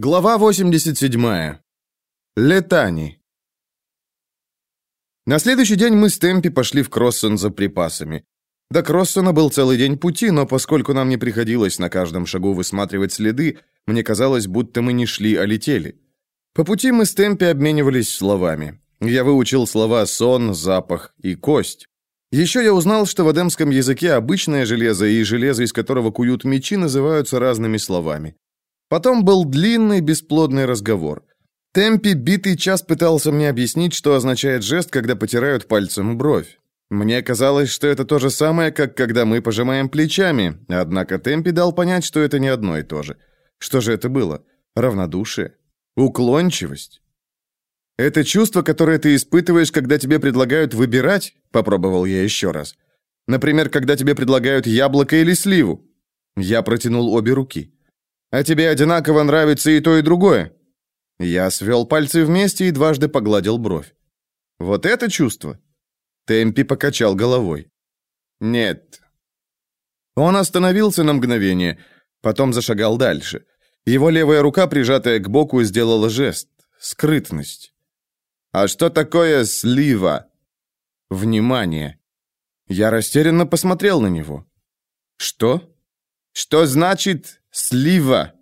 Глава 87. Летани. На следующий день мы с Темпи пошли в Кроссон за припасами. До Кроссона был целый день пути, но поскольку нам не приходилось на каждом шагу высматривать следы, мне казалось, будто мы не шли, а летели. По пути мы с Темпи обменивались словами. Я выучил слова «сон», «запах» и «кость». Еще я узнал, что в адемском языке обычное железо и железо, из которого куют мечи, называются разными словами. Потом был длинный бесплодный разговор. Темпи битый час пытался мне объяснить, что означает жест, когда потирают пальцем бровь. Мне казалось, что это то же самое, как когда мы пожимаем плечами, однако Темпи дал понять, что это не одно и то же. Что же это было? Равнодушие? Уклончивость? Это чувство, которое ты испытываешь, когда тебе предлагают выбирать, попробовал я еще раз. Например, когда тебе предлагают яблоко или сливу. Я протянул обе руки. А тебе одинаково нравится и то, и другое?» Я свел пальцы вместе и дважды погладил бровь. «Вот это чувство?» Темпи покачал головой. «Нет». Он остановился на мгновение, потом зашагал дальше. Его левая рука, прижатая к боку, сделала жест. Скрытность. «А что такое слива?» «Внимание». Я растерянно посмотрел на него. «Что?» «Что значит Слива!»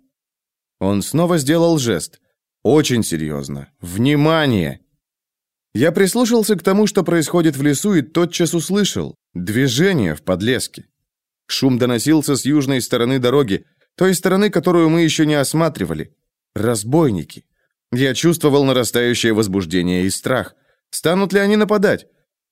Он снова сделал жест. Очень серьезно. «Внимание!» Я прислушался к тому, что происходит в лесу, и тотчас услышал. Движение в подлеске. Шум доносился с южной стороны дороги, той стороны, которую мы еще не осматривали. Разбойники. Я чувствовал нарастающее возбуждение и страх. Станут ли они нападать?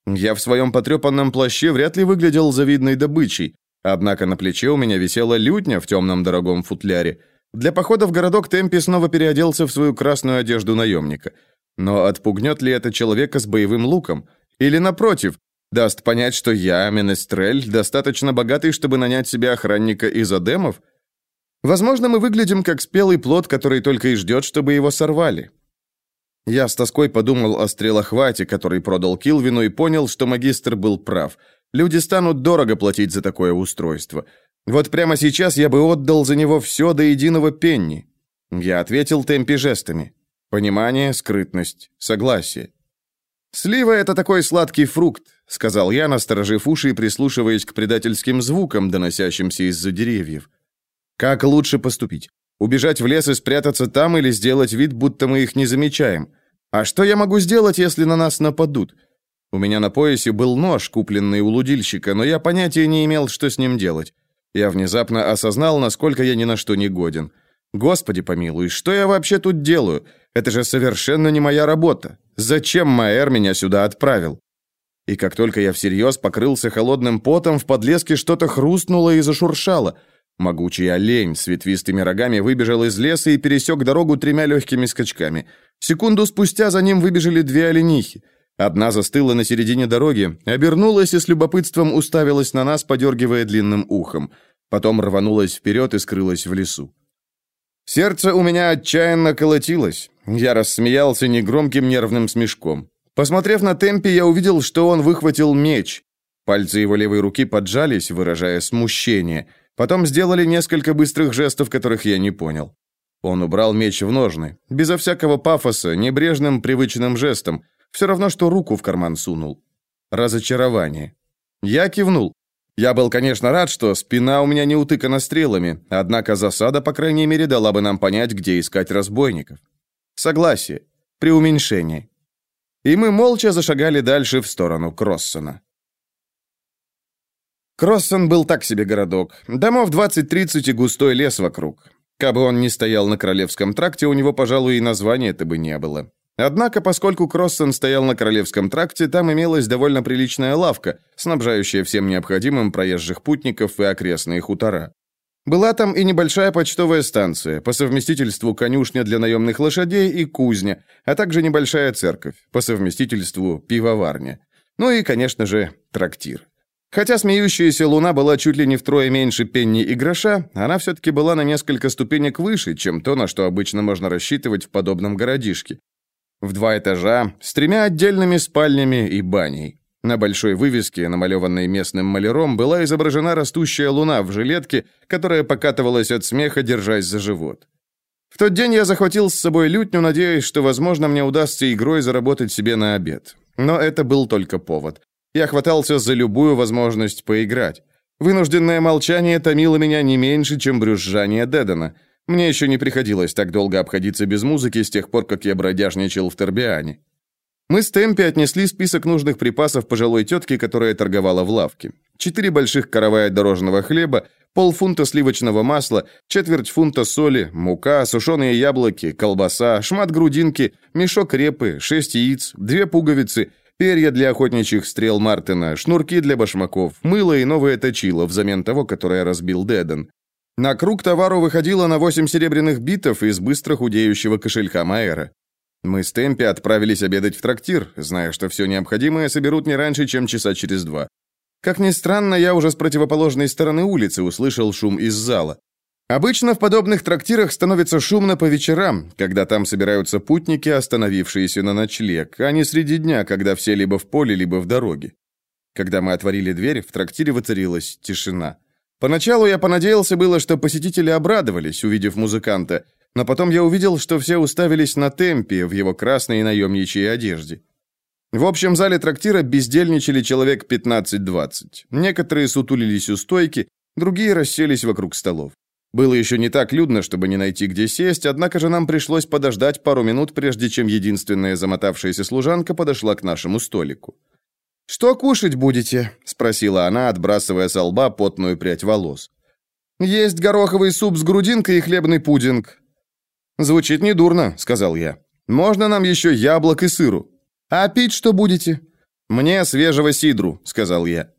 Я в своем потрепанном плаще вряд ли выглядел завидной добычей, Однако на плече у меня висела лютня в темном дорогом футляре. Для похода в городок Темпи снова переоделся в свою красную одежду наемника. Но отпугнет ли это человека с боевым луком? Или, напротив, даст понять, что я, Менестрель, достаточно богатый, чтобы нанять себе охранника из Адемов? Возможно, мы выглядим как спелый плод, который только и ждет, чтобы его сорвали. Я с тоской подумал о стрелохвате, который продал Килвину, и понял, что магистр был прав – Люди станут дорого платить за такое устройство. Вот прямо сейчас я бы отдал за него все до единого пенни. Я ответил темпе жестами. Понимание, скрытность, согласие. «Слива — это такой сладкий фрукт», — сказал я, насторожив уши и прислушиваясь к предательским звукам, доносящимся из-за деревьев. «Как лучше поступить? Убежать в лес и спрятаться там или сделать вид, будто мы их не замечаем? А что я могу сделать, если на нас нападут? У меня на поясе был нож, купленный у лудильщика, но я понятия не имел, что с ним делать. Я внезапно осознал, насколько я ни на что не годен. Господи помилуй, что я вообще тут делаю? Это же совершенно не моя работа. Зачем Маэр меня сюда отправил? И как только я всерьез покрылся холодным потом, в подлеске что-то хрустнуло и зашуршало. Могучий олень с ветвистыми рогами выбежал из леса и пересек дорогу тремя легкими скачками. Секунду спустя за ним выбежали две оленихи. Одна застыла на середине дороги, обернулась и с любопытством уставилась на нас, подергивая длинным ухом. Потом рванулась вперед и скрылась в лесу. Сердце у меня отчаянно колотилось. Я рассмеялся негромким нервным смешком. Посмотрев на темпе, я увидел, что он выхватил меч. Пальцы его левой руки поджались, выражая смущение. Потом сделали несколько быстрых жестов, которых я не понял. Он убрал меч в ножны, безо всякого пафоса, небрежным привычным жестом, все равно, что руку в карман сунул. Разочарование. Я кивнул. Я был, конечно, рад, что спина у меня не утыкана стрелами, однако засада, по крайней мере, дала бы нам понять, где искать разбойников. Согласие. при уменьшении. И мы молча зашагали дальше в сторону Кроссона. Кроссон был так себе городок. Домов 20-30 и густой лес вокруг. Кабы он не стоял на Королевском тракте, у него, пожалуй, и названия это бы не было. Однако, поскольку Кроссон стоял на Королевском тракте, там имелась довольно приличная лавка, снабжающая всем необходимым проезжих путников и окрестные хутора. Была там и небольшая почтовая станция, по совместительству конюшня для наемных лошадей и кузня, а также небольшая церковь, по совместительству пивоварня. Ну и, конечно же, трактир. Хотя смеющаяся луна была чуть ли не втрое меньше пенни и гроша, она все-таки была на несколько ступенек выше, чем то, на что обычно можно рассчитывать в подобном городишке. В два этажа, с тремя отдельными спальнями и баней. На большой вывеске, намалеванной местным маляром, была изображена растущая луна в жилетке, которая покатывалась от смеха, держась за живот. В тот день я захватил с собой лютню, надеясь, что, возможно, мне удастся игрой заработать себе на обед. Но это был только повод. Я хватался за любую возможность поиграть. Вынужденное молчание томило меня не меньше, чем брюзжание Дедена. Мне еще не приходилось так долго обходиться без музыки с тех пор, как я бродяжничал в Торбиане. Мы с Темпи отнесли список нужных припасов пожилой тетке, которая торговала в лавке. Четыре больших каравая дорожного хлеба, полфунта сливочного масла, четверть фунта соли, мука, сушеные яблоки, колбаса, шмат грудинки, мешок репы, шесть яиц, две пуговицы, перья для охотничьих стрел Мартина, шнурки для башмаков, мыло и новое точило взамен того, которое разбил Деден. На круг товару выходило на восемь серебряных битов из быстро худеющего кошелька Майера. Мы с Темпи отправились обедать в трактир, зная, что все необходимое соберут не раньше, чем часа через два. Как ни странно, я уже с противоположной стороны улицы услышал шум из зала. Обычно в подобных трактирах становится шумно по вечерам, когда там собираются путники, остановившиеся на ночлег, а не среди дня, когда все либо в поле, либо в дороге. Когда мы отворили дверь, в трактире воцарилась тишина. Поначалу я понадеялся было, что посетители обрадовались, увидев музыканта, но потом я увидел, что все уставились на темпе в его красной наемничьей одежде. В общем зале трактира бездельничали человек 15-20. Некоторые сутулились у стойки, другие расселись вокруг столов. Было еще не так людно, чтобы не найти где сесть, однако же нам пришлось подождать пару минут, прежде чем единственная замотавшаяся служанка подошла к нашему столику. «Что кушать будете?» – спросила она, отбрасывая со лба потную прядь волос. «Есть гороховый суп с грудинкой и хлебный пудинг». «Звучит недурно», – сказал я. «Можно нам еще яблок и сыру?» «А пить что будете?» «Мне свежего сидру», — сказал я.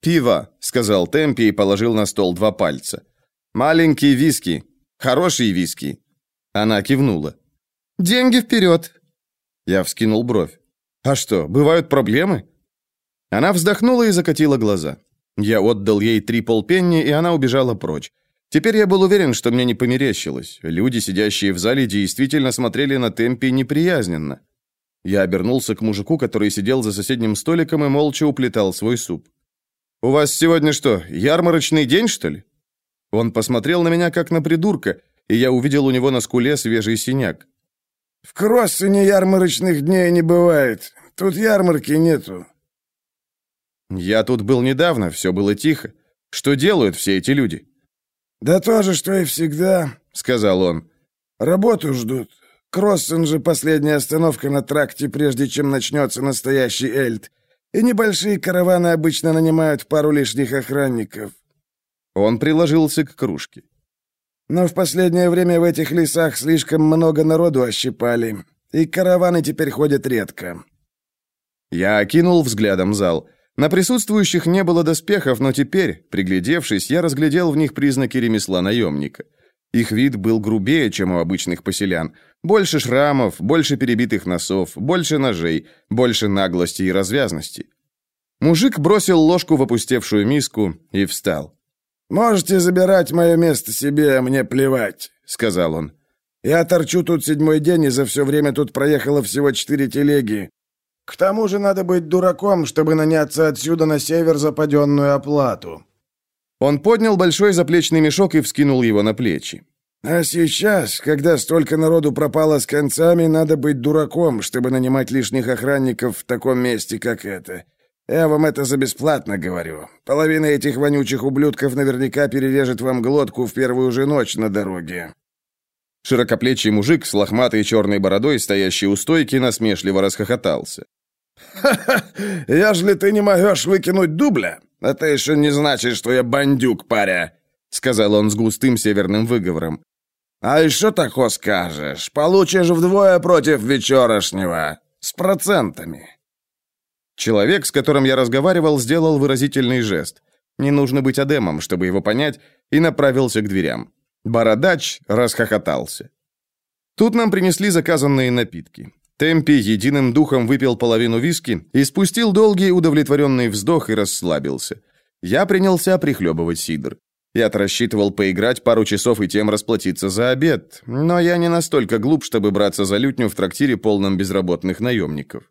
«Пиво», — сказал Темпи и положил на стол два пальца. «Маленький виски. Хороший виски». Она кивнула. «Деньги вперед!» Я вскинул бровь. «А что, бывают проблемы?» Она вздохнула и закатила глаза. Я отдал ей три полпенни, и она убежала прочь. Теперь я был уверен, что мне не померещилось. Люди, сидящие в зале, действительно смотрели на Темпи неприязненно. Я обернулся к мужику, который сидел за соседним столиком и молча уплетал свой суп. «У вас сегодня что, ярмарочный день, что ли?» Он посмотрел на меня, как на придурка, и я увидел у него на скуле свежий синяк. «В Кроссене ярмарочных дней не бывает. Тут ярмарки нету». «Я тут был недавно, все было тихо. Что делают все эти люди?» «Да то же, что и всегда», — сказал он. «Работу ждут. Кроссен же последняя остановка на тракте, прежде чем начнется настоящий эльт. И небольшие караваны обычно нанимают пару лишних охранников. Он приложился к кружке. Но в последнее время в этих лесах слишком много народу ощипали, и караваны теперь ходят редко. Я окинул взглядом зал. На присутствующих не было доспехов, но теперь, приглядевшись, я разглядел в них признаки ремесла наемника. Их вид был грубее, чем у обычных поселян. Больше шрамов, больше перебитых носов, больше ножей, больше наглости и развязности. Мужик бросил ложку в опустевшую миску и встал. «Можете забирать мое место себе, мне плевать», — сказал он. «Я торчу тут седьмой день, и за все время тут проехало всего четыре телеги. К тому же надо быть дураком, чтобы наняться отсюда на север за паденную оплату. Он поднял большой заплечный мешок и вскинул его на плечи. «А сейчас, когда столько народу пропало с концами, надо быть дураком, чтобы нанимать лишних охранников в таком месте, как это. Я вам это за бесплатно говорю. Половина этих вонючих ублюдков наверняка перережет вам глотку в первую же ночь на дороге». Широкоплечий мужик с лохматой черной бородой, стоящий у стойки, насмешливо расхохотался. «Ха-ха! Ежели ты не можешь выкинуть дубля, это еще не значит, что я бандюк, паря!» Сказал он с густым северным выговором. «А еще тако скажешь, получишь вдвое против вечерошнего, с процентами». Человек, с которым я разговаривал, сделал выразительный жест. Не нужно быть адемом, чтобы его понять, и направился к дверям. Бородач расхохотался. Тут нам принесли заказанные напитки. Темпи единым духом выпил половину виски и спустил долгий удовлетворенный вздох и расслабился. Я принялся прихлебывать сидр. Я-то рассчитывал поиграть пару часов и тем расплатиться за обед, но я не настолько глуп, чтобы браться за лютню в трактире, полном безработных наемников.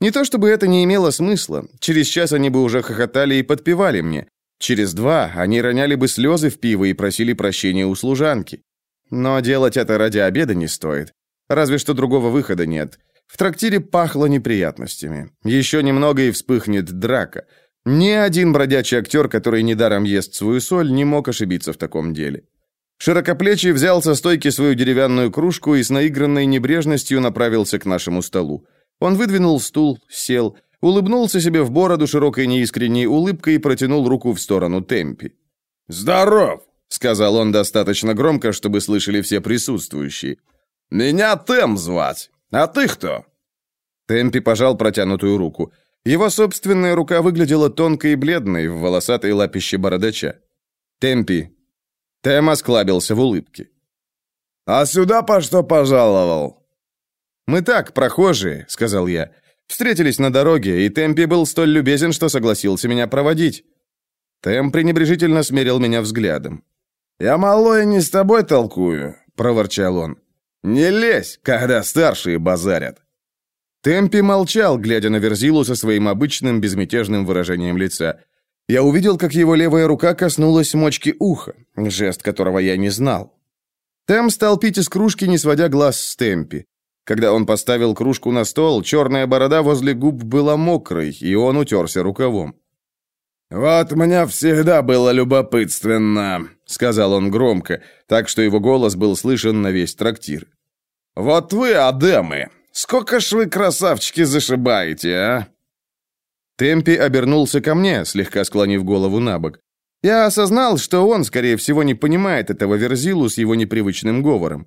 Не то чтобы это не имело смысла. Через час они бы уже хохотали и подпевали мне. Через два они роняли бы слезы в пиво и просили прощения у служанки. Но делать это ради обеда не стоит. Разве что другого выхода нет. В трактире пахло неприятностями. Еще немного и вспыхнет драка. Ни один бродячий актер, который недаром ест свою соль, не мог ошибиться в таком деле. Широкоплечий взял со стойки свою деревянную кружку и с наигранной небрежностью направился к нашему столу. Он выдвинул стул, сел, улыбнулся себе в бороду широкой неискренней улыбкой и протянул руку в сторону Темпи. «Здоров!» — сказал он достаточно громко, чтобы слышали все присутствующие. «Меня Тем звать. А ты кто?» Темпи пожал протянутую руку. Его собственная рука выглядела тонкой и бледной в волосатой лапище бородача. «Темпи». Тем осклабился в улыбке. «А сюда по что пожаловал?» «Мы так, прохожие», — сказал я. «Встретились на дороге, и Темпи был столь любезен, что согласился меня проводить». Тем пренебрежительно смерил меня взглядом. «Я малой не с тобой толкую», — проворчал он. «Не лезь, когда старшие базарят». Темпи молчал, глядя на Верзилу со своим обычным безмятежным выражением лица. Я увидел, как его левая рука коснулась мочки уха, жест которого я не знал. Тем стал пить из кружки, не сводя глаз с Темпи. Когда он поставил кружку на стол, черная борода возле губ была мокрой, и он утерся рукавом. «Вот мне всегда было любопытственно», — сказал он громко, так что его голос был слышен на весь трактир. «Вот вы, адемы, сколько ж вы, красавчики, зашибаете, а?» Темпи обернулся ко мне, слегка склонив голову на бок. Я осознал, что он, скорее всего, не понимает этого Верзилу с его непривычным говором.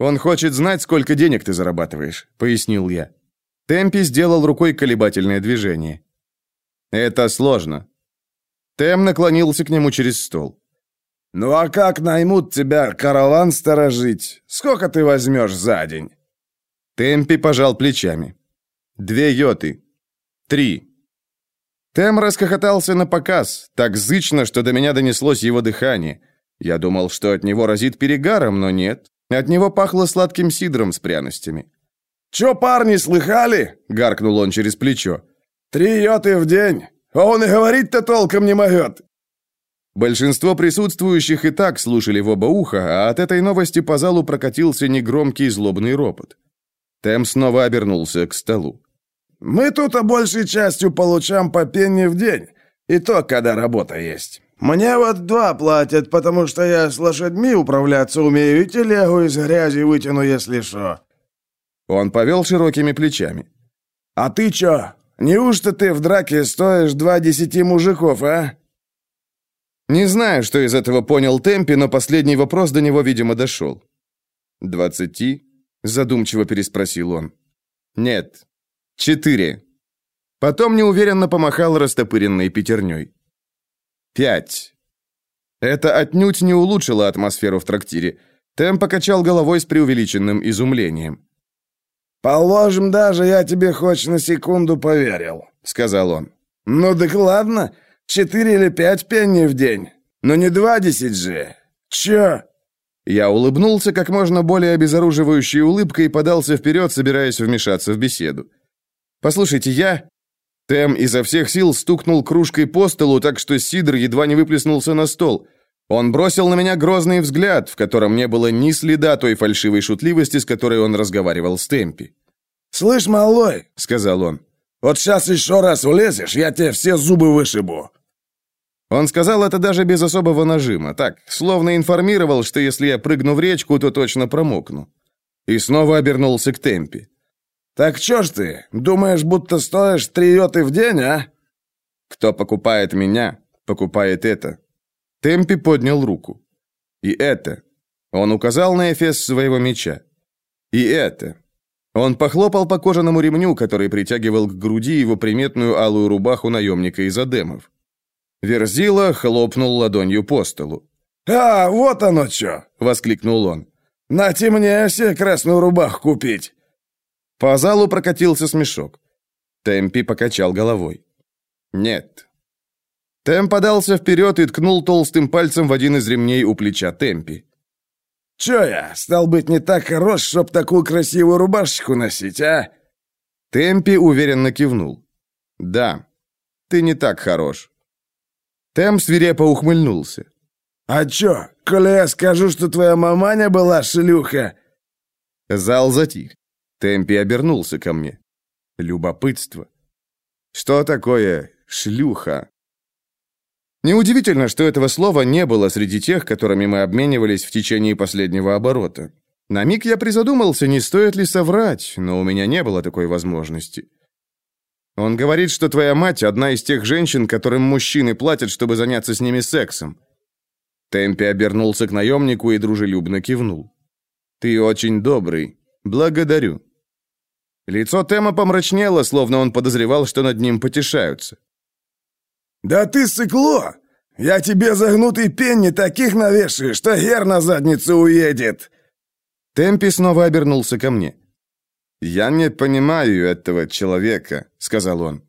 «Он хочет знать, сколько денег ты зарабатываешь», — пояснил я. Темпи сделал рукой колебательное движение. «Это сложно». Тем наклонился к нему через стол. «Ну а как наймут тебя караван сторожить? Сколько ты возьмешь за день?» Темпи пожал плечами. «Две йоты. Три». Тем расхохотался на показ, так зычно, что до меня донеслось его дыхание. Я думал, что от него разит перегаром, но нет. От него пахло сладким сидром с пряностями. «Чё, парни, слыхали?» — гаркнул он через плечо. «Три йоты в день! А он и говорить-то толком не могет!» Большинство присутствующих и так слушали в оба уха, а от этой новости по залу прокатился негромкий злобный ропот. Тем снова обернулся к столу. «Мы тут а большей частью получаем по пенни в день, и то, когда работа есть. Мне вот два платят, потому что я с лошадьми управляться умею и телегу из грязи вытяну, если что». Он повел широкими плечами. «А ты чё, Неужто ты в драке стоишь два десяти мужиков, а?» Не знаю, что из этого понял Темпи, но последний вопрос до него, видимо, дошел. «Двадцати?» — задумчиво переспросил он. «Нет. Четыре». Потом неуверенно помахал растопыренной пятерней. «Пять». Это отнюдь не улучшило атмосферу в трактире. Тем покачал головой с преувеличенным изумлением. «Положим, даже я тебе хоть на секунду поверил», — сказал он. «Ну так ладно, четыре или пять пенни в день. Но не два десять же. Чё?» Я улыбнулся как можно более обезоруживающей улыбкой и подался вперед, собираясь вмешаться в беседу. «Послушайте, я...» Тем изо всех сил стукнул кружкой по столу, так что Сидор едва не выплеснулся на стол. Он бросил на меня грозный взгляд, в котором не было ни следа той фальшивой шутливости, с которой он разговаривал с Темпи. «Слышь, малой», — сказал он, — «вот сейчас еще раз улезешь, я тебе все зубы вышибу». Он сказал это даже без особого нажима, так, словно информировал, что если я прыгну в речку, то точно промокну. И снова обернулся к Темпи. «Так чё ж ты, думаешь, будто стоишь три йоты в день, а?» «Кто покупает меня, покупает это», Темпи поднял руку. «И это». Он указал на эфес своего меча. «И это». Он похлопал по кожаному ремню, который притягивал к груди его приметную алую рубаху наемника из Адемов. Верзила хлопнул ладонью по столу. «А, вот оно что!» — воскликнул он. «На темне себе красную рубаху купить!» По залу прокатился смешок. Темпи покачал головой. «Нет, Тем подался вперед и ткнул толстым пальцем в один из ремней у плеча Темпи. «Чё я, стал быть, не так хорош, чтоб такую красивую рубашечку носить, а?» Темпи уверенно кивнул. «Да, ты не так хорош». Тем свирепо ухмыльнулся. А чё, коли я скажу, что твоя маманя была шлюха?» Зал затих. Темпи обернулся ко мне. Любопытство. Что такое шлюха? Неудивительно, что этого слова не было среди тех, которыми мы обменивались в течение последнего оборота. На миг я призадумался, не стоит ли соврать, но у меня не было такой возможности. Он говорит, что твоя мать одна из тех женщин, которым мужчины платят, чтобы заняться с ними сексом. Темпи обернулся к наемнику и дружелюбно кивнул. Ты очень добрый. Благодарю. Лицо Тема помрачнело, словно он подозревал, что над ним потешаются. «Да ты сыкло! Я тебе загнутый пенни таких навешаю, что хер на задницу уедет!» Темпи снова обернулся ко мне. «Я не понимаю этого человека», — сказал он.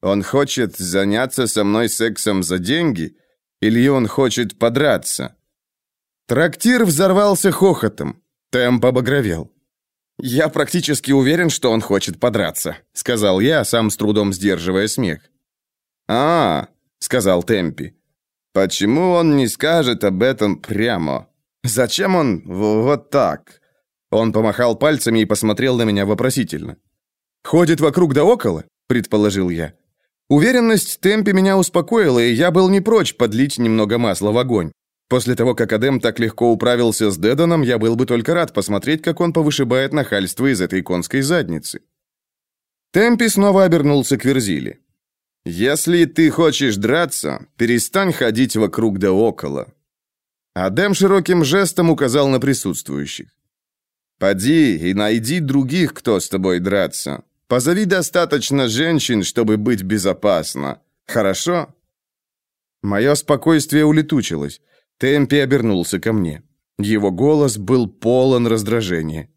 «Он хочет заняться со мной сексом за деньги? Или он хочет подраться?» Трактир взорвался хохотом. Темп обогровел. «Я практически уверен, что он хочет подраться», — сказал я, сам с трудом сдерживая смех. «А, — сказал Темпи. «Почему он не скажет об этом прямо? Зачем он вот так?» Он помахал пальцами и посмотрел на меня вопросительно. «Ходит вокруг да около?» — предположил я. Уверенность Темпи меня успокоила, и я был не прочь подлить немного масла в огонь. После того, как Адем так легко управился с Деданом, я был бы только рад посмотреть, как он повышибает нахальство из этой конской задницы. Темпи снова обернулся к Верзиле. «Если ты хочешь драться, перестань ходить вокруг да около». Адем широким жестом указал на присутствующих. «Поди и найди других, кто с тобой драться. Позови достаточно женщин, чтобы быть безопасно. Хорошо?» Мое спокойствие улетучилось. Темпи обернулся ко мне. Его голос был полон раздражения.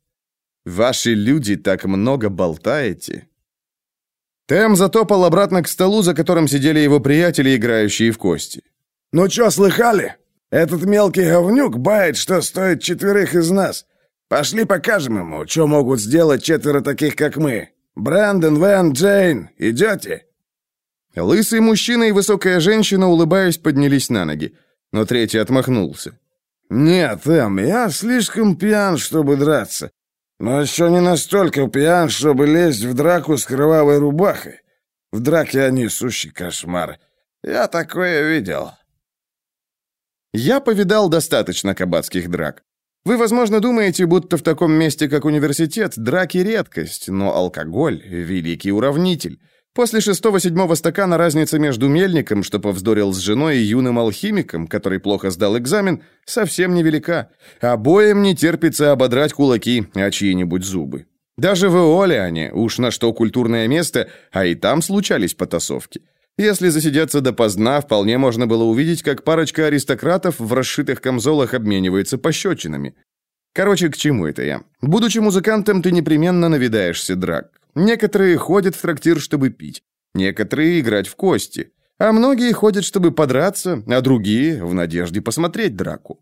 «Ваши люди так много болтаете?» Тем затопал обратно к столу, за которым сидели его приятели, играющие в кости. «Ну чё, слыхали? Этот мелкий говнюк бает, что стоит четверых из нас. Пошли покажем ему, что могут сделать четверо таких, как мы. Брэндон, Вен, Джейн, идете?» Лысый мужчина и высокая женщина, улыбаясь, поднялись на ноги, но третий отмахнулся. «Нет, Эм, я слишком пьян, чтобы драться. Но еще не настолько пьян, чтобы лезть в драку с кровавой рубахой. В драке они сущий кошмар. Я такое видел. Я повидал достаточно кабацких драк. Вы, возможно, думаете, будто в таком месте, как университет, драки редкость, но алкоголь — великий уравнитель. После шестого-седьмого стакана разница между мельником, что повздорил с женой, и юным алхимиком, который плохо сдал экзамен, совсем невелика. Обоим не терпится ободрать кулаки, а чьи-нибудь зубы. Даже в Эолиане, уж на что культурное место, а и там случались потасовки. Если засидеться допоздна, вполне можно было увидеть, как парочка аристократов в расшитых камзолах обменивается пощечинами. Короче, к чему это я? Будучи музыкантом, ты непременно навидаешься драк. Некоторые ходят в трактир, чтобы пить, некоторые играть в кости, а многие ходят, чтобы подраться, а другие в надежде посмотреть драку.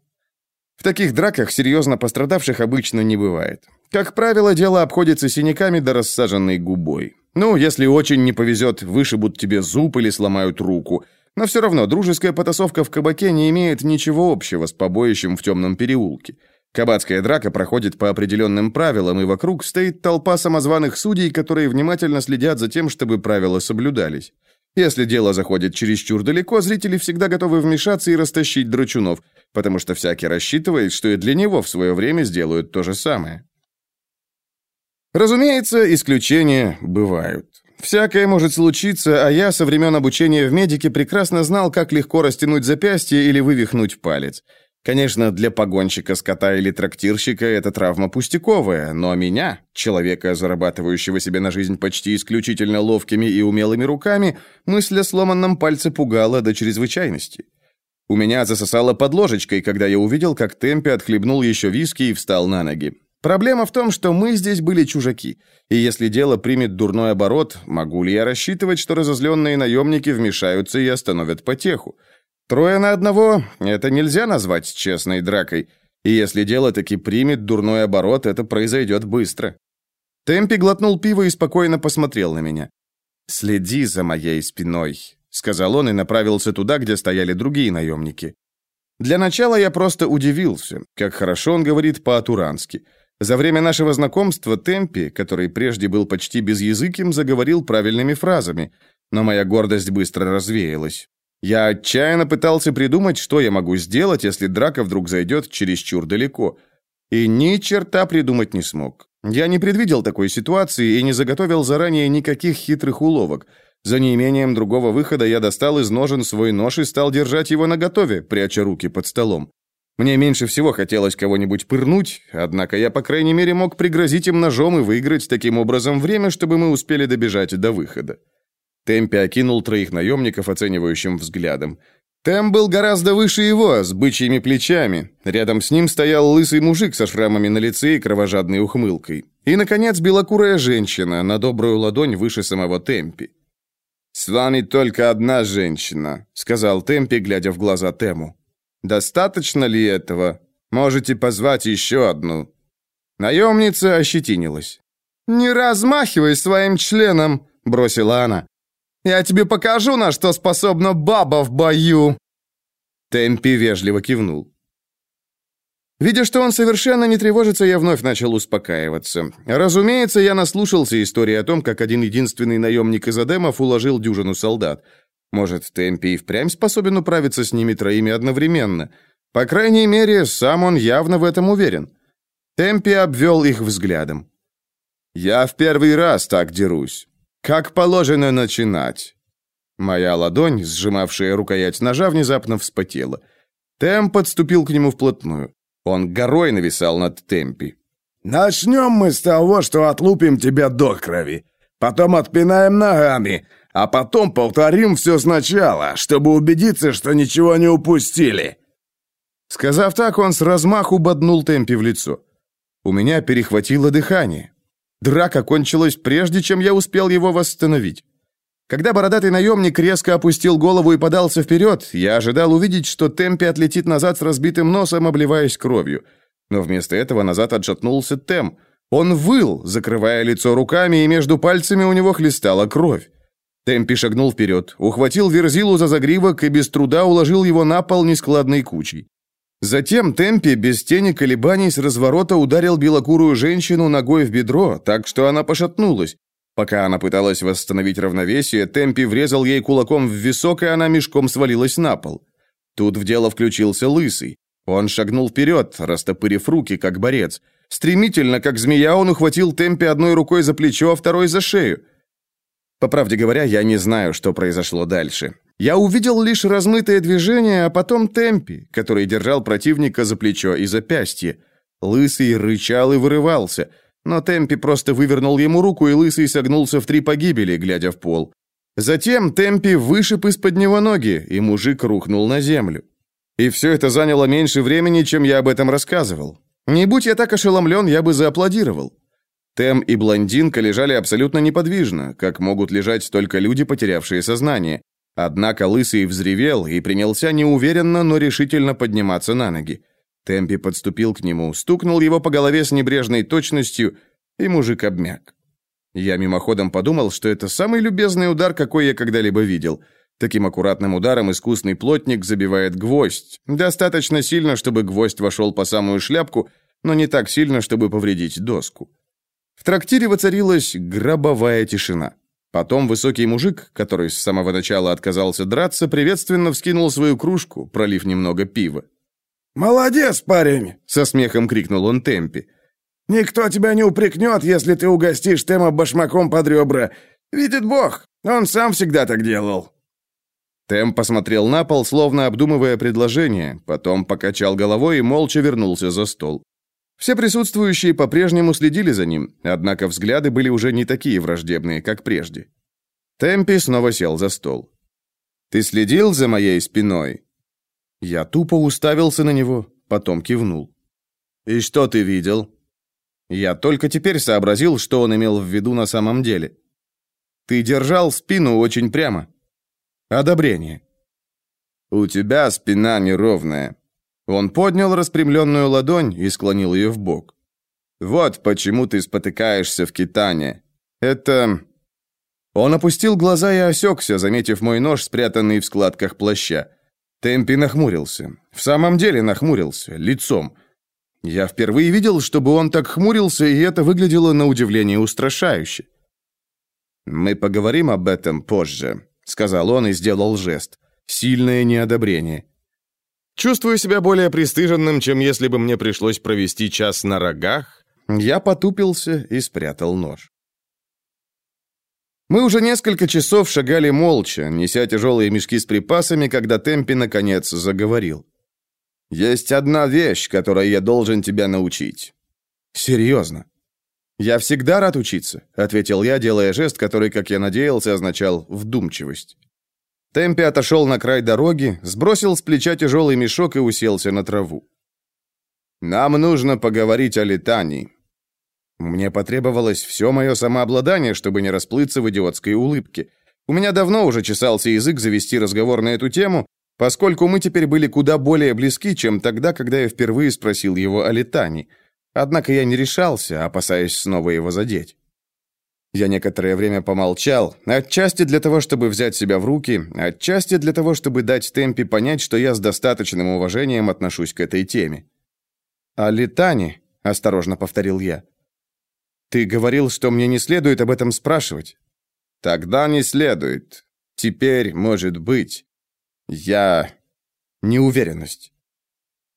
В таких драках серьезно пострадавших обычно не бывает. Как правило, дело обходится синяками да рассаженной губой. Ну, если очень не повезет, вышибут тебе зуб или сломают руку. Но все равно дружеская потасовка в кабаке не имеет ничего общего с побоищем в темном переулке. Кабацкая драка проходит по определенным правилам, и вокруг стоит толпа самозваных судей, которые внимательно следят за тем, чтобы правила соблюдались. Если дело заходит чересчур далеко, зрители всегда готовы вмешаться и растащить драчунов, потому что всякий рассчитывает, что и для него в свое время сделают то же самое. Разумеется, исключения бывают. Всякое может случиться, а я со времен обучения в медике прекрасно знал, как легко растянуть запястье или вывихнуть палец. Конечно, для погонщика скота или трактирщика эта травма пустяковая, но меня, человека, зарабатывающего себе на жизнь почти исключительно ловкими и умелыми руками, мысль о сломанном пальце пугала до чрезвычайности. У меня засосало под ложечкой, когда я увидел, как Темпи отхлебнул еще виски и встал на ноги. Проблема в том, что мы здесь были чужаки, и если дело примет дурной оборот, могу ли я рассчитывать, что разозленные наемники вмешаются и остановят потеху? Трое на одного — это нельзя назвать честной дракой. И если дело таки примет дурной оборот, это произойдет быстро. Темпи глотнул пиво и спокойно посмотрел на меня. «Следи за моей спиной», — сказал он и направился туда, где стояли другие наемники. Для начала я просто удивился, как хорошо он говорит по-атурански. За время нашего знакомства Темпи, который прежде был почти безязыким, заговорил правильными фразами, но моя гордость быстро развеялась. Я отчаянно пытался придумать, что я могу сделать, если драка вдруг зайдет чересчур далеко. И ни черта придумать не смог. Я не предвидел такой ситуации и не заготовил заранее никаких хитрых уловок. За неимением другого выхода я достал из ножен свой нож и стал держать его наготове, пряча руки под столом. Мне меньше всего хотелось кого-нибудь пырнуть, однако я, по крайней мере, мог пригрозить им ножом и выиграть таким образом время, чтобы мы успели добежать до выхода. Темпи окинул троих наемников оценивающим взглядом. Тем был гораздо выше его, с бычьими плечами. Рядом с ним стоял лысый мужик со шрамами на лице и кровожадной ухмылкой. И, наконец, белокурая женщина, на добрую ладонь выше самого Темпи. «С вами только одна женщина», — сказал Темпи, глядя в глаза Тему. «Достаточно ли этого? Можете позвать еще одну». Наемница ощетинилась. «Не размахивай своим членом», — бросила она. Я тебе покажу, на что способна баба в бою!» Темпи вежливо кивнул. Видя, что он совершенно не тревожится, я вновь начал успокаиваться. Разумеется, я наслушался истории о том, как один единственный наемник из Адемов уложил дюжину солдат. Может, Темпи и впрямь способен управиться с ними троими одновременно. По крайней мере, сам он явно в этом уверен. Темпи обвел их взглядом. «Я в первый раз так дерусь. Как положено начинать. Моя ладонь, сжимавшая рукоять ножа, внезапно вспотела. Темп подступил к нему вплотную. Он горой нависал над Темпи. «Начнем мы с того, что отлупим тебя до крови. Потом отпинаем ногами, а потом повторим все сначала, чтобы убедиться, что ничего не упустили». Сказав так, он с размаху боднул Темпи в лицо. У меня перехватило дыхание. Драка кончилась прежде, чем я успел его восстановить. Когда бородатый наемник резко опустил голову и подался вперед, я ожидал увидеть, что Темпи отлетит назад с разбитым носом, обливаясь кровью. Но вместо этого назад отшатнулся Тем. Он выл, закрывая лицо руками, и между пальцами у него хлестала кровь. Темпи шагнул вперед, ухватил Верзилу за загривок и без труда уложил его на пол нескладной кучей. Затем Темпи без тени колебаний с разворота ударил белокурую женщину ногой в бедро, так что она пошатнулась. Пока она пыталась восстановить равновесие, Темпи врезал ей кулаком в висок, и она мешком свалилась на пол. Тут в дело включился Лысый. Он шагнул вперед, растопырив руки, как борец. Стремительно, как змея, он ухватил Темпи одной рукой за плечо, а второй за шею. По правде говоря, я не знаю, что произошло дальше. Я увидел лишь размытое движение, а потом темпи, который держал противника за плечо и запястье. Лысый рычал и вырывался, но темпи просто вывернул ему руку, и лысый согнулся в три погибели, глядя в пол. Затем темпи вышиб из-под него ноги, и мужик рухнул на землю. И все это заняло меньше времени, чем я об этом рассказывал. Не будь я так ошеломлен, я бы зааплодировал. Тем и блондинка лежали абсолютно неподвижно, как могут лежать только люди, потерявшие сознание. Однако Лысый взревел и принялся неуверенно, но решительно подниматься на ноги. Темпи подступил к нему, стукнул его по голове с небрежной точностью, и мужик обмяк. Я мимоходом подумал, что это самый любезный удар, какой я когда-либо видел. Таким аккуратным ударом искусный плотник забивает гвоздь. Достаточно сильно, чтобы гвоздь вошел по самую шляпку, но не так сильно, чтобы повредить доску. В трактире воцарилась гробовая тишина. Потом высокий мужик, который с самого начала отказался драться, приветственно вскинул свою кружку, пролив немного пива. «Молодец, парень!» — со смехом крикнул он Темпи. «Никто тебя не упрекнет, если ты угостишь Тема башмаком под ребра. Видит Бог, он сам всегда так делал». Тем посмотрел на пол, словно обдумывая предложение, потом покачал головой и молча вернулся за стол. Все присутствующие по-прежнему следили за ним, однако взгляды были уже не такие враждебные, как прежде. Темпи снова сел за стол. «Ты следил за моей спиной?» Я тупо уставился на него, потом кивнул. «И что ты видел?» Я только теперь сообразил, что он имел в виду на самом деле. «Ты держал спину очень прямо». «Одобрение». «У тебя спина неровная. Он поднял распрямленную ладонь и склонил ее в бок. «Вот почему ты спотыкаешься в китане. Это...» Он опустил глаза и осекся, заметив мой нож, спрятанный в складках плаща. Темпи нахмурился. В самом деле нахмурился, лицом. Я впервые видел, чтобы он так хмурился, и это выглядело на удивление устрашающе. «Мы поговорим об этом позже», — сказал он и сделал жест. Сильное неодобрение. Чувствую себя более пристыженным, чем если бы мне пришлось провести час на рогах. Я потупился и спрятал нож. Мы уже несколько часов шагали молча, неся тяжелые мешки с припасами, когда Темпи наконец заговорил. «Есть одна вещь, которой я должен тебя научить». «Серьезно?» «Я всегда рад учиться», — ответил я, делая жест, который, как я надеялся, означал «вдумчивость». Темпи отошел на край дороги, сбросил с плеча тяжелый мешок и уселся на траву. «Нам нужно поговорить о летании». Мне потребовалось все мое самообладание, чтобы не расплыться в идиотской улыбке. У меня давно уже чесался язык завести разговор на эту тему, поскольку мы теперь были куда более близки, чем тогда, когда я впервые спросил его о летании. Однако я не решался, опасаясь снова его задеть. Я некоторое время помолчал, отчасти для того, чтобы взять себя в руки, отчасти для того, чтобы дать Темпе понять, что я с достаточным уважением отношусь к этой теме. «А Литане?» — осторожно повторил я. «Ты говорил, что мне не следует об этом спрашивать». «Тогда не следует. Теперь, может быть. Я...» «Неуверенность».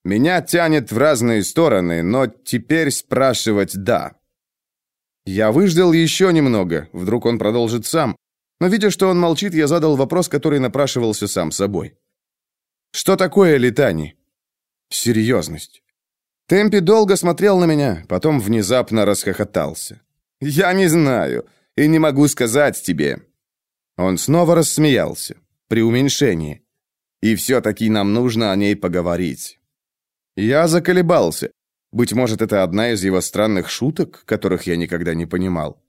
«Меня тянет в разные стороны, но теперь спрашивать «да». Я выждал еще немного, вдруг он продолжит сам, но видя, что он молчит, я задал вопрос, который напрашивался сам собой. «Что такое летани?» «Серьезность». Темпи долго смотрел на меня, потом внезапно расхохотался. «Я не знаю и не могу сказать тебе». Он снова рассмеялся. При уменьшении. «И все-таки нам нужно о ней поговорить». Я заколебался. Быть может, это одна из его странных шуток, которых я никогда не понимал.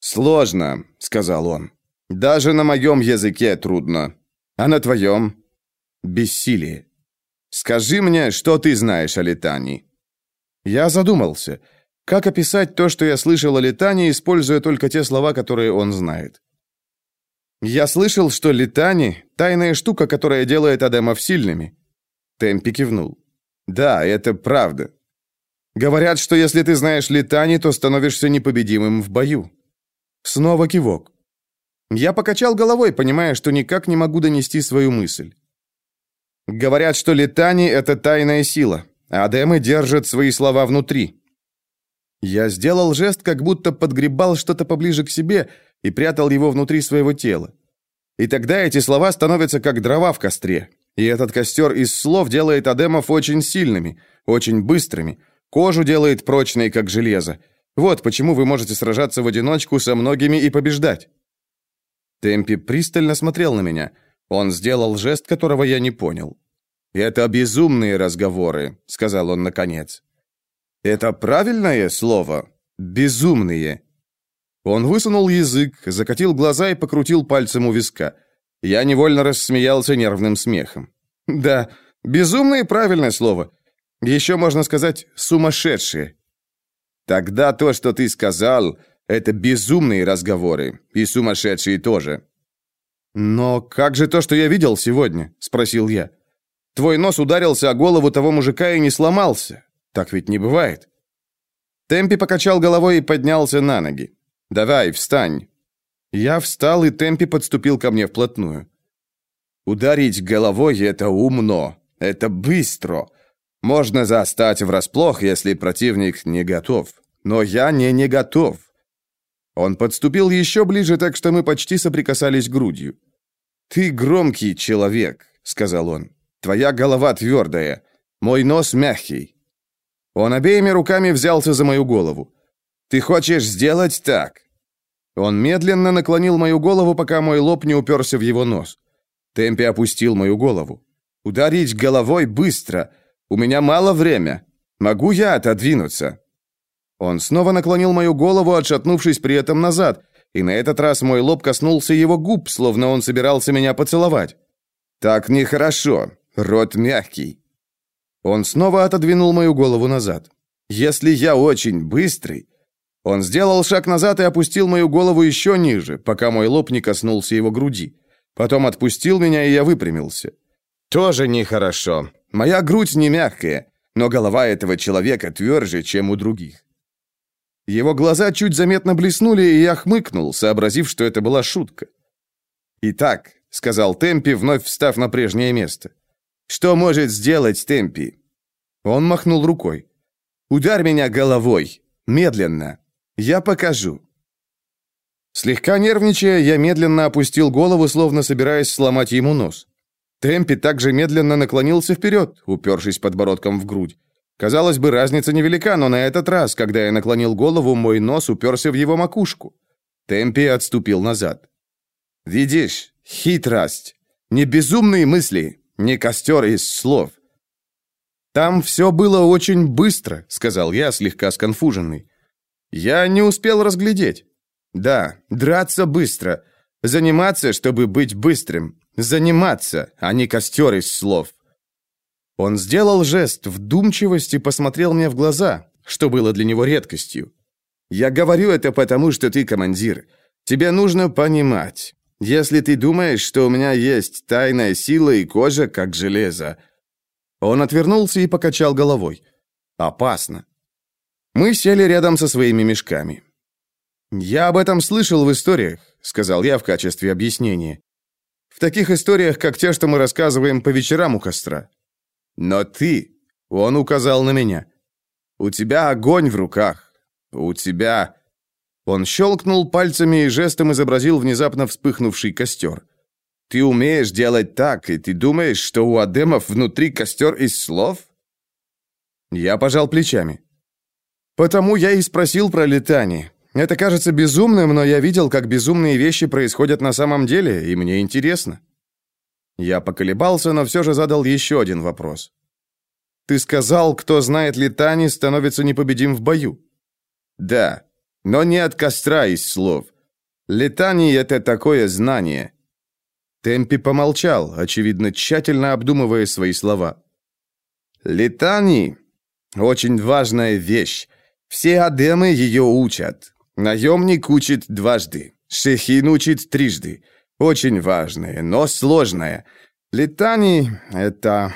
«Сложно», — сказал он. «Даже на моем языке трудно. А на твоем?» «Бессилие. Скажи мне, что ты знаешь о летании?» Я задумался. Как описать то, что я слышал о летании, используя только те слова, которые он знает? Я слышал, что летани — тайная штука, которая делает Адемов сильными. Темпи кивнул. Да, это правда. Говорят, что если ты знаешь летани, то становишься непобедимым в бою. Снова кивок. Я покачал головой, понимая, что никак не могу донести свою мысль. Говорят, что летани — это тайная сила, а демы держат свои слова внутри. Я сделал жест, как будто подгребал что-то поближе к себе и прятал его внутри своего тела. И тогда эти слова становятся как дрова в костре. И этот костер из слов делает адемов очень сильными, очень быстрыми, Кожу делает прочной, как железо. Вот почему вы можете сражаться в одиночку со многими и побеждать. Темпи пристально смотрел на меня. Он сделал жест, которого я не понял. «Это безумные разговоры», — сказал он наконец. «Это правильное слово? Безумные». Он высунул язык, закатил глаза и покрутил пальцем у виска. Я невольно рассмеялся нервным смехом. «Да, безумное правильное слово. Еще можно сказать «сумасшедшие». Тогда то, что ты сказал, это безумные разговоры, и сумасшедшие тоже. Но как же то, что я видел сегодня? спросил я. Твой нос ударился о голову того мужика и не сломался. Так ведь не бывает. Темпи покачал головой и поднялся на ноги. Давай, встань. Я встал, и Темпи подступил ко мне вплотную. Ударить головой это умно, это быстро. Можно застать врасплох, если противник не готов. Но я не не готов. Он подступил еще ближе, так что мы почти соприкасались грудью. «Ты громкий человек», — сказал он. «Твоя голова твердая, мой нос мягкий». Он обеими руками взялся за мою голову. «Ты хочешь сделать так?» Он медленно наклонил мою голову, пока мой лоб не уперся в его нос. Темпи опустил мою голову. «Ударить головой быстро!» У меня мало время. Могу я отодвинуться?» Он снова наклонил мою голову, отшатнувшись при этом назад, и на этот раз мой лоб коснулся его губ, словно он собирался меня поцеловать. «Так нехорошо. Рот мягкий». Он снова отодвинул мою голову назад. «Если я очень быстрый...» Он сделал шаг назад и опустил мою голову еще ниже, пока мой лоб не коснулся его груди. Потом отпустил меня, и я выпрямился. Тоже нехорошо. Моя грудь не мягкая, но голова этого человека тверже, чем у других. Его глаза чуть заметно блеснули, и я хмыкнул, сообразив, что это была шутка. «Итак», — сказал Темпи, вновь встав на прежнее место, — «что может сделать Темпи?» Он махнул рукой. «Ударь меня головой. Медленно. Я покажу». Слегка нервничая, я медленно опустил голову, словно собираясь сломать ему нос. Темпи также медленно наклонился вперед, упершись подбородком в грудь. Казалось бы, разница невелика, но на этот раз, когда я наклонил голову, мой нос уперся в его макушку. Темпи отступил назад. «Видишь, хитрость. Не безумные мысли, не костер из слов. «Там все было очень быстро», — сказал я, слегка сконфуженный. «Я не успел разглядеть». «Да, драться быстро. Заниматься, чтобы быть быстрым. Заниматься, а не костер из слов». Он сделал жест вдумчивости посмотрел мне в глаза, что было для него редкостью. «Я говорю это потому, что ты командир. Тебе нужно понимать. Если ты думаешь, что у меня есть тайная сила и кожа, как железо, он отвернулся и покачал головой. «Опасно». Мы сели рядом со своими мешками. «Я об этом слышал в историях», — сказал я в качестве объяснения. «В таких историях, как те, что мы рассказываем по вечерам у костра». «Но ты...» — он указал на меня. «У тебя огонь в руках. У тебя...» Он щелкнул пальцами и жестом изобразил внезапно вспыхнувший костер. Ты умеешь делать так, и ты думаешь, что у адемов внутри костер из слов?» Я пожал плечами. «Потому я и спросил про летание. Это кажется безумным, но я видел, как безумные вещи происходят на самом деле, и мне интересно». Я поколебался, но все же задал еще один вопрос. «Ты сказал, кто знает летание, становится непобедим в бою?» «Да, но не от костра из слов. Летание — это такое знание». Темпи помолчал, очевидно, тщательно обдумывая свои слова. «Летани — очень важная вещь. Все адемы ее учат. Наемник учит дважды, шехин учит трижды. Очень важное, но сложное. Летани — это...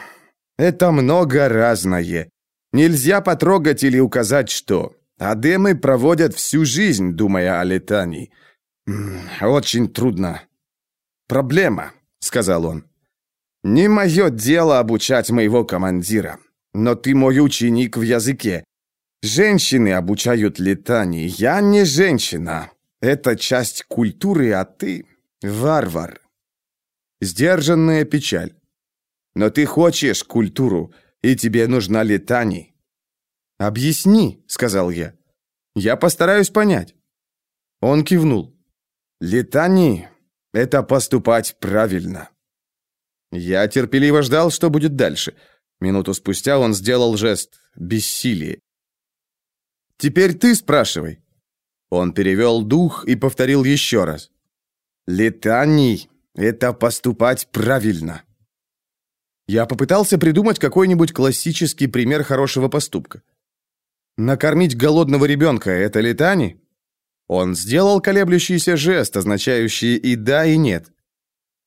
это много разное. Нельзя потрогать или указать, что. Адемы проводят всю жизнь, думая о летании. Очень трудно проблема», — сказал он. «Не мое дело обучать моего командира, но ты мой ученик в языке. Женщины обучают летании, я не женщина. Это часть культуры, а ты — варвар». Сдержанная печаль. «Но ты хочешь культуру, и тебе нужна летани». «Объясни», — сказал я. «Я постараюсь понять». Он кивнул. «Летани это поступать правильно. Я терпеливо ждал, что будет дальше. Минуту спустя он сделал жест бессилия. «Теперь ты спрашивай». Он перевел дух и повторил еще раз. «Летаний — это поступать правильно». Я попытался придумать какой-нибудь классический пример хорошего поступка. Накормить голодного ребенка — это летани? Он сделал колеблющийся жест, означающий и да, и нет.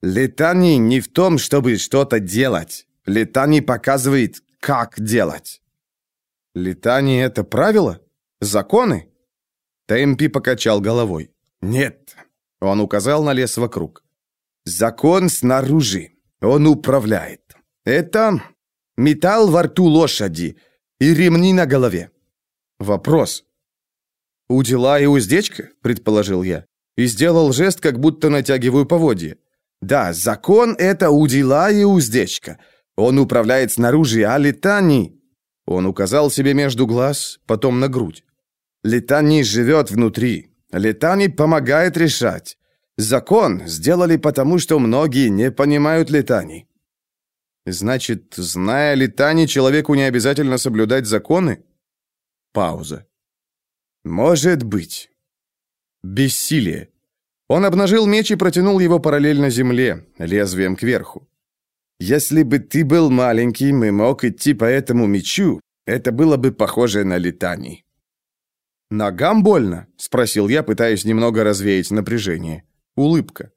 Летани не в том, чтобы что-то делать. Летани показывает, как делать. Летани — это правило? Законы? Темпи покачал головой. Нет. Он указал на лес вокруг. Закон снаружи. Он управляет. Это металл во рту лошади и ремни на голове. Вопрос. «Удила и уздечка?» – предположил я. И сделал жест, как будто натягиваю поводья. «Да, закон – это удила и уздечка. Он управляет снаружи, а летани...» Он указал себе между глаз, потом на грудь. «Летани живет внутри. Летани помогает решать. Закон сделали потому, что многие не понимают летани». «Значит, зная летани, человеку не обязательно соблюдать законы?» Пауза. «Может быть». Бессилие. Он обнажил меч и протянул его параллельно земле, лезвием кверху. «Если бы ты был маленьким и мог идти по этому мечу, это было бы похоже на летание». «Ногам больно?» — спросил я, пытаясь немного развеять напряжение. Улыбка.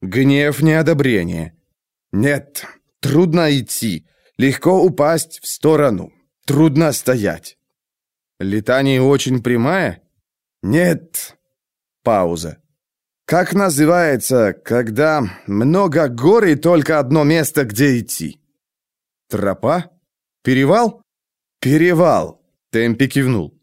Гнев, неодобрение. «Нет, Трудно идти, легко упасть в сторону, трудно стоять. Летание очень прямая? Нет. Пауза. Как называется, когда много гор и только одно место, где идти? Тропа? Перевал? Перевал. Темпи кивнул.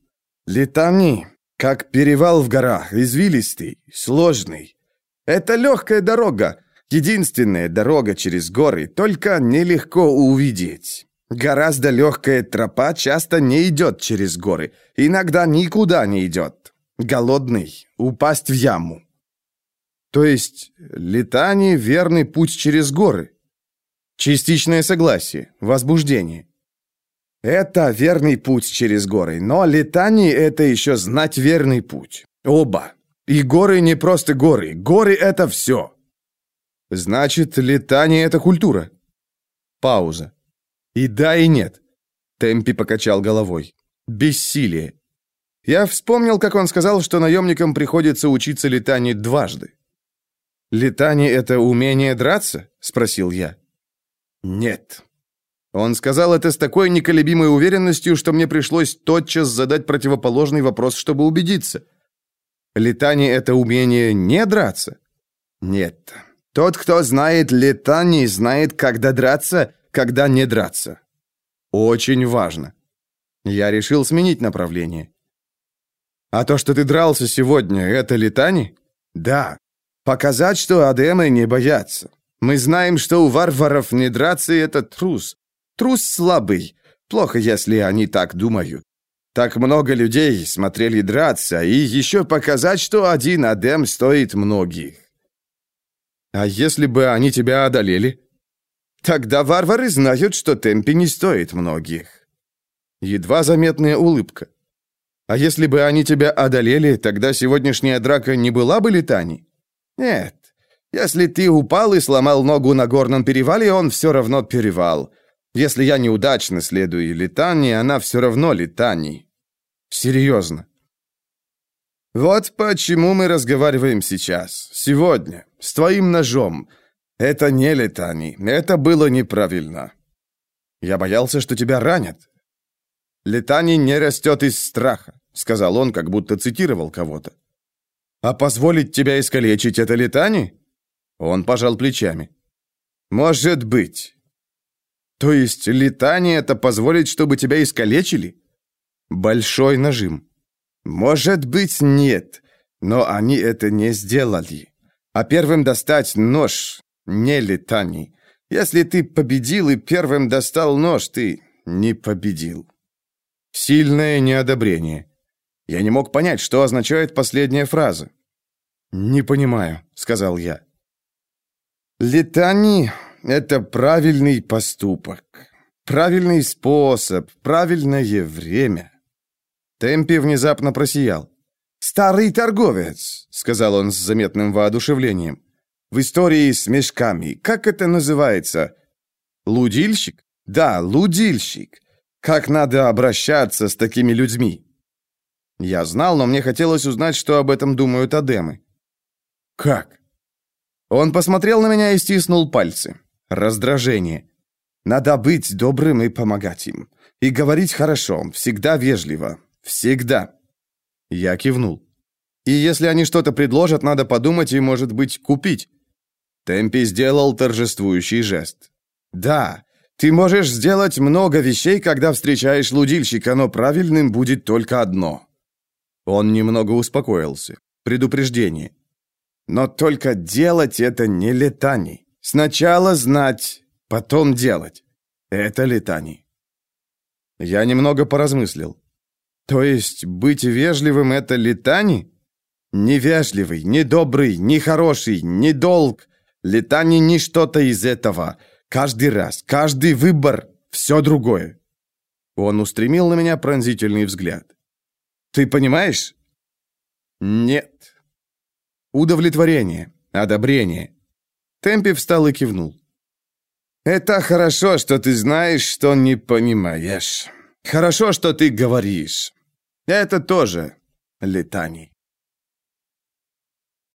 Летани, как перевал в горах, извилистый, сложный. Это легкая дорога, единственная дорога через горы, только нелегко увидеть. Гораздо легкая тропа часто не идет через горы, иногда никуда не идет. Голодный, упасть в яму. То есть летание — верный путь через горы. Частичное согласие, возбуждение. Это верный путь через горы, но летание — это еще знать верный путь. Оба. И горы не просто горы, горы — это все. Значит, летание — это культура. Пауза. И да, и нет. Темпи покачал головой. Бессилие. Я вспомнил, как он сказал, что наемникам приходится учиться летанию дважды. «Летание — это умение драться?» — спросил я. «Нет». Он сказал это с такой неколебимой уверенностью, что мне пришлось тотчас задать противоположный вопрос, чтобы убедиться. «Летание — это умение не драться?» «Нет. Тот, кто знает летание, знает, когда драться, когда не драться». «Очень важно». Я решил сменить направление. «А то, что ты дрался сегодня, это летание?» «Да. Показать, что адемы не боятся. Мы знаем, что у варваров не драться — это трус. Трус слабый. Плохо, если они так думают. Так много людей смотрели драться, и еще показать, что один адем стоит многих. А если бы они тебя одолели? Тогда варвары знают, что темпи не стоит многих. Едва заметная улыбка. А если бы они тебя одолели, тогда сегодняшняя драка не была бы летаний? Нет. Если ты упал и сломал ногу на горном перевале, он все равно перевал. Если я неудачно следую летании, она все равно летаний. Серьезно. Вот почему мы разговариваем сейчас, сегодня, с твоим ножом. Это не летаний, это было неправильно. Я боялся, что тебя ранят. Летаний не растет из страха, сказал он, как будто цитировал кого-то. А позволить тебя искалечить это летание? Он пожал плечами. Может быть. То есть летание это позволить, чтобы тебя искалечили? Большой нажим. Может быть, нет, но они это не сделали. А первым достать нож не летаний. Если ты победил и первым достал нож, ты не победил. Сильное неодобрение. Я не мог понять, что означает последняя фраза. «Не понимаю», — сказал я. «Летани — это правильный поступок, правильный способ, правильное время». Темпи внезапно просиял. «Старый торговец», — сказал он с заметным воодушевлением. «В истории с мешками. Как это называется?» «Лудильщик?» «Да, лудильщик. Как надо обращаться с такими людьми?» Я знал, но мне хотелось узнать, что об этом думают адемы. «Как?» Он посмотрел на меня и стиснул пальцы. Раздражение. «Надо быть добрым и помогать им. И говорить хорошо, всегда вежливо. Всегда». Я кивнул. «И если они что-то предложат, надо подумать и, может быть, купить». Темпи сделал торжествующий жест. «Да, ты можешь сделать много вещей, когда встречаешь лудильщика, но правильным будет только одно». Он немного успокоился. Предупреждение. Но только делать это не летаний. Сначала знать, потом делать. Это летаний. Я немного поразмыслил. То есть быть вежливым — это летаний? Невежливый, недобрый, нехороший, недолг. Летаний не что-то из этого. Каждый раз, каждый выбор — все другое. Он устремил на меня пронзительный взгляд. Ты понимаешь? Нет. Удовлетворение, одобрение. Темпи встал и кивнул. Это хорошо, что ты знаешь, что не понимаешь. Хорошо, что ты говоришь. Это тоже летаний.